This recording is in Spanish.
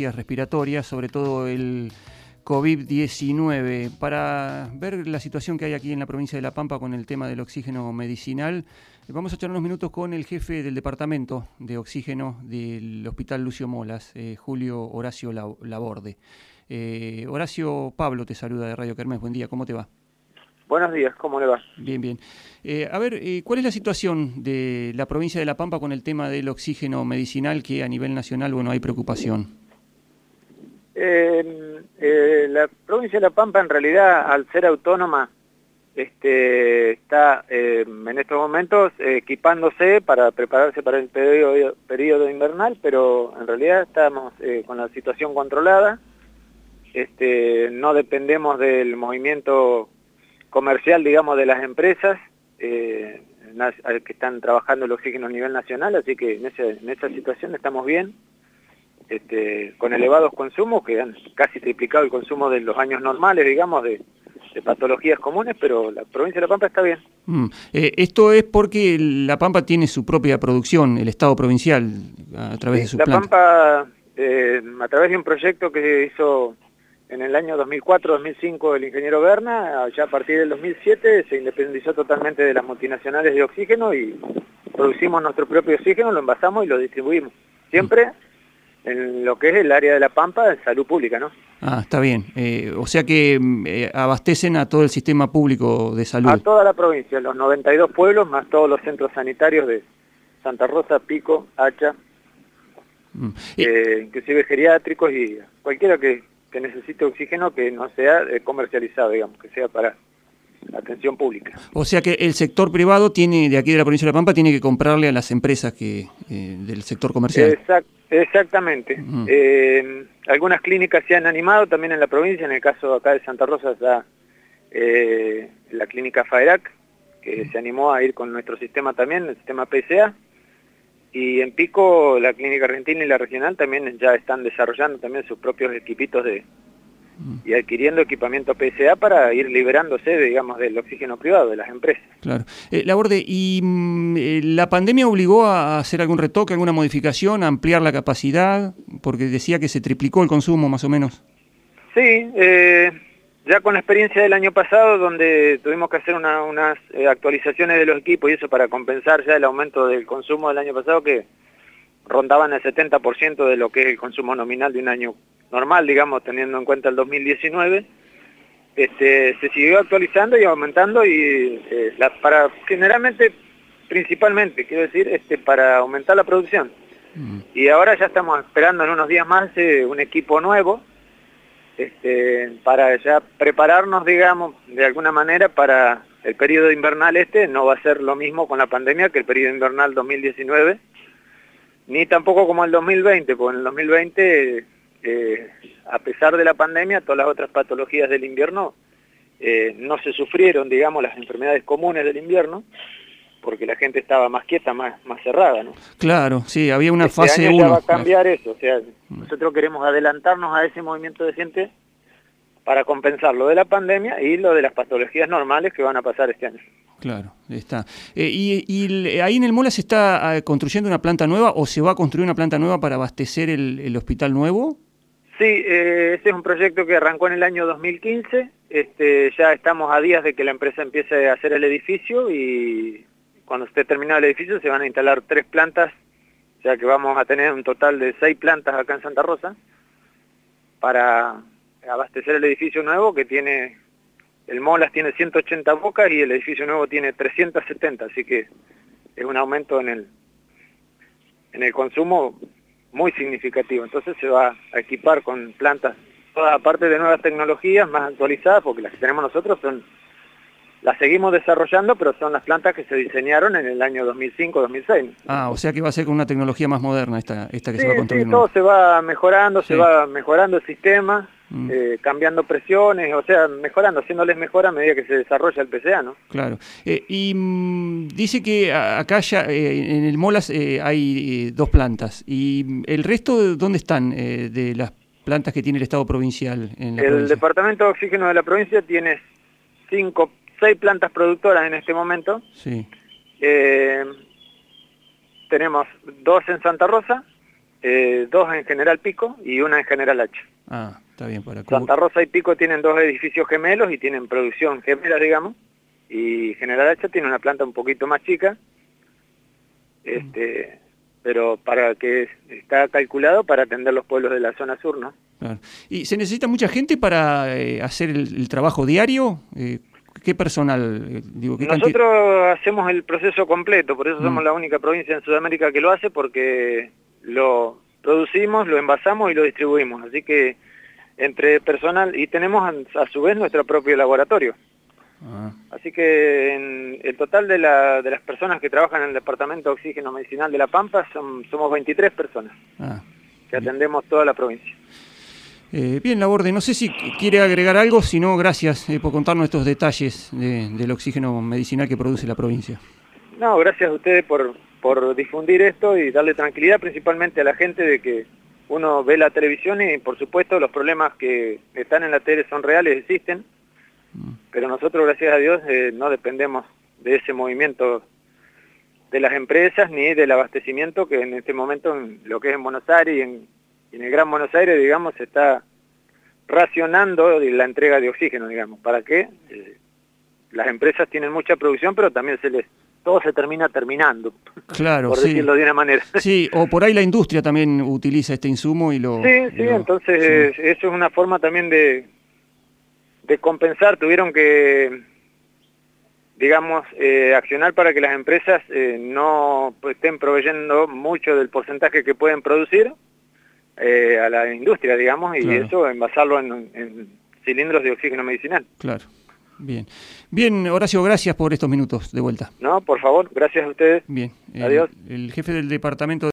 patologías respiratorias, sobre todo el COVID-19. Para ver la situación que hay aquí en la provincia de La Pampa con el tema del oxígeno medicinal, vamos a echar unos minutos con el jefe del departamento de oxígeno del Hospital Lucio Molas, eh, Julio Horacio Laborde. Eh, Horacio Pablo te saluda de Radio Kermés. Buen día, ¿cómo te va? Buenos días, ¿cómo le va? Bien, bien. Eh, a ver, eh, ¿cuál es la situación de la provincia de La Pampa con el tema del oxígeno medicinal que a nivel nacional, bueno, hay preocupación? Eh, la provincia de La Pampa en realidad, al ser autónoma, este, está en estos momentos equipándose para prepararse para el periodo, invernal, pero en realidad estamos con la situación controlada. Este, no dependemos del movimiento comercial, digamos, de las empresas eh, que están trabajando el oxígeno a nivel nacional, así que en, ese, en esa situación estamos bien, este, con elevados consumos, que han casi triplicado el consumo de los años normales, digamos, de, patologías comunes, pero la provincia de La Pampa está bien. Mm. Eh, esto es porque La Pampa tiene su propia producción, el Estado provincial, a través de su La Pampa, eh, a través de un proyecto que hizo en el año 2004-2005 el ingeniero Berna, ya a partir del 2007 se independizó totalmente de las multinacionales de oxígeno y producimos nuestro propio oxígeno, lo envasamos y lo distribuimos. Siempre en lo que es el área de la Pampa de salud pública, ¿no? Ah, está bien. Eh, o sea que mm, eh, abastecen a todo el sistema público de salud. A toda la provincia, los 92 pueblos, más todos los centros sanitarios de Santa Rosa, Pico, Hacha, mm. eh, inclusive geriátricos y cualquiera que que necesite oxígeno que no sea eh, comercializado, digamos, que sea para atención pública. O sea que el sector privado tiene, de aquí de la provincia de La Pampa, tiene que comprarle a las empresas que eh, del sector comercial. exactamente. Eh, algunas clínicas se han animado también en la provincia, en el caso acá de Santa Rosa está la clínica FAERAC, que se animó a ir con nuestro sistema también, el sistema PSA, y en Pico, la Clínica Argentina y la Regional también ya están desarrollando también sus propios equipitos de. Y adquiriendo equipamiento PSA para ir liberándose, digamos, del oxígeno privado de las empresas. Claro. Eh, Laborde, ¿y mm, eh, la pandemia obligó a hacer algún retoque, alguna modificación, a ampliar la capacidad? Porque decía que se triplicó el consumo, más o menos. Sí, eh, ya con la experiencia del año pasado, donde tuvimos que hacer unas eh, actualizaciones de los equipos y eso para compensar ya el aumento del consumo del año pasado, que rondaban el 70% de lo que es el consumo nominal de un año normal, digamos, teniendo en cuenta el 2019, este, se siguió actualizando y aumentando y eh, para generalmente, principalmente, quiero decir, este, para aumentar la producción. Mm. Y ahora ya estamos esperando en unos días más eh, un equipo nuevo, este, para ya prepararnos, digamos, de alguna manera para el periodo invernal este, no va a ser lo mismo con la pandemia que el periodo invernal 2019, ni tampoco como el 2020, porque en el 2020, eh, a pesar de la pandemia, todas las otras patologías del invierno eh, no se sufrieron, digamos, las enfermedades comunes del invierno, porque la gente estaba más quieta, más, más cerrada, ¿no? Claro, sí, había una este fase 1. va a cambiar eso, o sea, nosotros queremos adelantarnos a ese movimiento de gente para compensar lo de la pandemia y lo de las patologías normales que van a pasar este año. Claro, está. Eh, y, ahí en el Mola se está ah, construyendo una planta nueva o se va a construir una planta nueva para abastecer el, hospital nuevo? Sí, eh, ese es un proyecto que arrancó en el año 2015. Este, ya estamos a días de que la empresa empiece a hacer el edificio y cuando esté terminado el edificio se van a instalar tres plantas, ya que vamos a tener un total de seis plantas acá en Santa Rosa para abastecer el edificio nuevo que tiene, el Molas tiene 180 bocas y el edificio nuevo tiene 370, así que es un aumento en el, en el consumo muy significativo. Entonces se va a equipar con plantas, toda parte de nuevas tecnologías más actualizadas, porque las que tenemos nosotros son las seguimos desarrollando, pero son las plantas que se diseñaron en el año 2005-2006. Ah, o sea que va a ser con una tecnología más moderna esta, esta que se va a construir. Sí, todo se va mejorando, se va mejorando el sistema, mm. eh, cambiando presiones, o sea, mejorando, haciéndoles mejora a medida que se desarrolla el PCA, ¿no? Claro. Eh, y mm, dice que acá ya eh, en el Molas hay dos plantas. ¿Y el resto dónde están de las plantas que tiene el Estado provincial? En el Departamento de Oxígeno de la provincia tiene cinco seis plantas productoras en este momento. Sí. Eh, tenemos dos en Santa Rosa, eh, dos en General Pico y una en General H. Ah, está bien. Para Santa Rosa y Pico tienen dos edificios gemelos y tienen producción gemela, digamos, y General H tiene una planta un poquito más chica, este, pero para que está calculado para atender los pueblos de la zona sur, ¿no? ¿Y se necesita mucha gente para eh, hacer el, trabajo diario? Eh, ¿Qué personal? Eh, digo, Nosotros hacemos el proceso completo, por eso somos mm. la única provincia en Sudamérica que lo hace, porque lo producimos, lo envasamos y lo distribuimos. Así que entre personal, y tenemos a, su vez nuestro propio laboratorio. Ah. Así que en el total de, la, de, las personas que trabajan en el Departamento de Oxígeno Medicinal de La Pampa son, somos 23 personas ah, que atendemos toda la provincia. Eh, bien, Laborde, no sé si quiere agregar algo, si no, gracias eh, por contarnos estos detalles del oxígeno medicinal que produce la provincia. No, gracias a ustedes por, por difundir esto y darle tranquilidad principalmente a la gente de que uno ve la televisión y por supuesto los problemas que están en la tele son reales, existen, mm. pero nosotros gracias a Dios eh, no dependemos de ese movimiento de las empresas ni del abastecimiento que en este momento en lo que es en Buenos Aires y en, en el Gran Buenos Aires, digamos, se está racionando la entrega de oxígeno, digamos, para que eh, las empresas tienen mucha producción, pero también se les todo se termina terminando. Claro, por decirlo de una manera. Sí, o por ahí la industria también utiliza este insumo y lo... Sí, sí, entonces eso es una forma también de, de compensar. Tuvieron que, digamos, eh, accionar para que las empresas eh, no estén proveyendo mucho del porcentaje que pueden producir eh, a la industria, digamos, y eso envasarlo en, en cilindros de oxígeno medicinal. Claro. Bien. Bien, Horacio, gracias por estos minutos de vuelta. No, por favor, gracias a ustedes. Bien. Adiós. el jefe del departamento